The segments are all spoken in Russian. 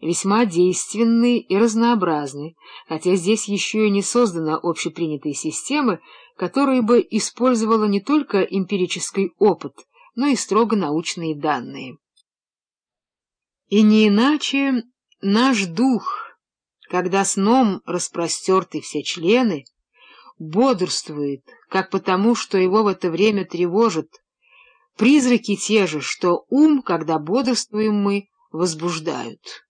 весьма действенны и разнообразны, хотя здесь еще и не создана общепринятой системы, которая бы использовала не только эмпирический опыт, но и строго научные данные. И не иначе наш дух, когда сном распростерты все члены, бодрствует, как потому, что его в это время тревожат, призраки те же, что ум, когда бодрствуем мы, возбуждают.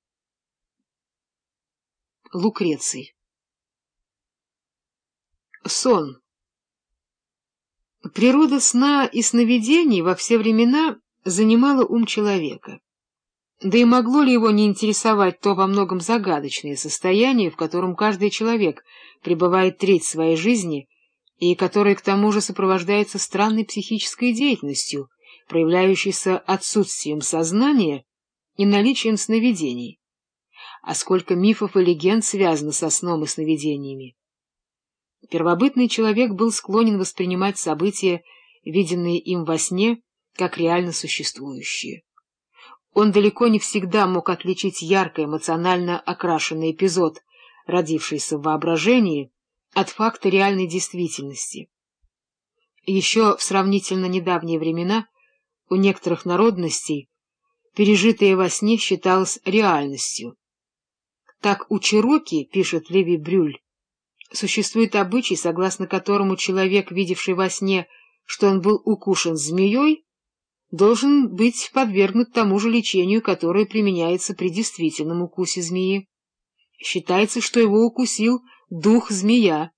Лукреций Сон Природа сна и сновидений во все времена занимала ум человека. Да и могло ли его не интересовать то во многом загадочное состояние, в котором каждый человек пребывает треть своей жизни и которое к тому же сопровождается странной психической деятельностью, проявляющейся отсутствием сознания и наличием сновидений? А сколько мифов и легенд связано со сном и сновидениями? Первобытный человек был склонен воспринимать события, виденные им во сне, как реально существующие. Он далеко не всегда мог отличить ярко эмоционально окрашенный эпизод, родившийся в воображении, от факта реальной действительности. Еще в сравнительно недавние времена у некоторых народностей пережитое во сне считалось реальностью. Так у Чироки, пишет Леви Брюль, Существует обычай, согласно которому человек, видевший во сне, что он был укушен змеей, должен быть подвергнут тому же лечению, которое применяется при действительном укусе змеи. Считается, что его укусил дух-змея.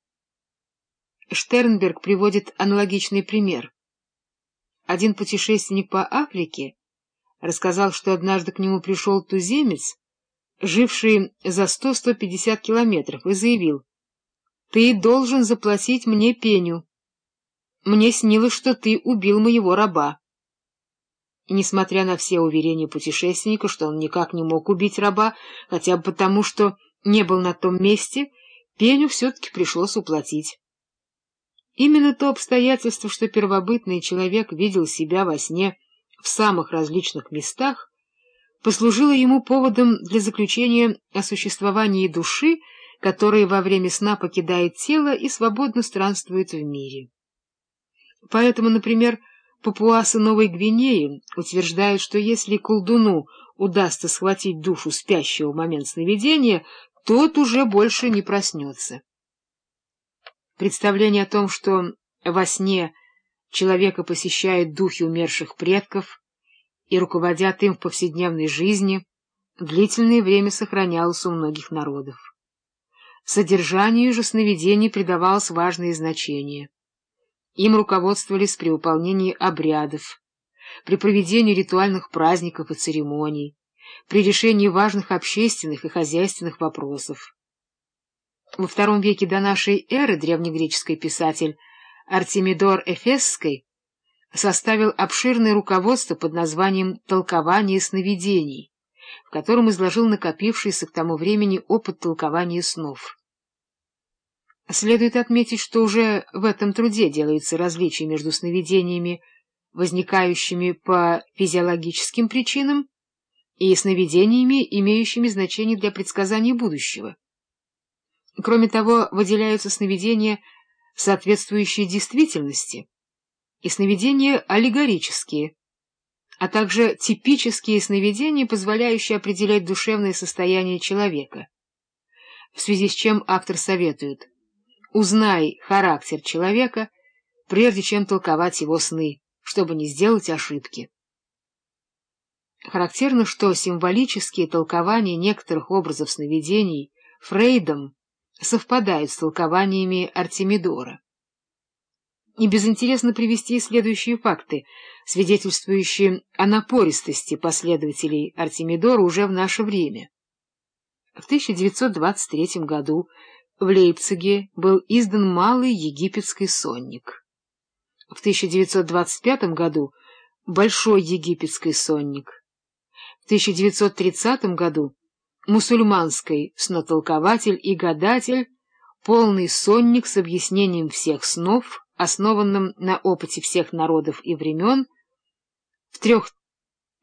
Штернберг приводит аналогичный пример. Один путешественник по Африке рассказал, что однажды к нему пришел туземец, живший за 100-150 километров, и заявил, ты должен заплатить мне пеню. Мне снилось, что ты убил моего раба. И несмотря на все уверения путешественника, что он никак не мог убить раба, хотя бы потому, что не был на том месте, пеню все-таки пришлось уплатить. Именно то обстоятельство, что первобытный человек видел себя во сне в самых различных местах, послужило ему поводом для заключения о существовании души, которые во время сна покидает тело и свободно странствуют в мире. Поэтому, например, папуасы Новой Гвинеи утверждают, что если колдуну удастся схватить душу спящего в момент сновидения, тот уже больше не проснется. Представление о том, что во сне человека посещают духи умерших предков и руководят им в повседневной жизни, длительное время сохранялось у многих народов. Содержанию же сновидений придавалось важное значение. Им руководствовались при выполнении обрядов, при проведении ритуальных праздников и церемоний, при решении важных общественных и хозяйственных вопросов. Во втором веке до нашей эры древнегреческий писатель Артемидор Эфесский составил обширное руководство под названием «Толкование сновидений», в котором изложил накопившийся к тому времени опыт толкования снов. Следует отметить, что уже в этом труде делаются различия между сновидениями, возникающими по физиологическим причинам, и сновидениями, имеющими значение для предсказания будущего. Кроме того, выделяются сновидения, соответствующие действительности, и сновидения аллегорические, а также типические сновидения, позволяющие определять душевное состояние человека, в связи с чем автор советует – Узнай характер человека, прежде чем толковать его сны, чтобы не сделать ошибки. Характерно, что символические толкования некоторых образов сновидений Фрейдом совпадают с толкованиями Артемидора. И безинтересно привести следующие факты, свидетельствующие о напористости последователей Артемидора уже в наше время. В 1923 году в Лейпциге был издан малый египетский сонник. В 1925 году — большой египетский сонник. В 1930 году — мусульманский снотолкователь и гадатель, полный сонник с объяснением всех снов, основанным на опыте всех народов и времен, в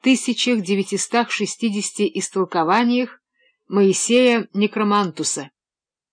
3960 истолкованиях Моисея Некромантуса.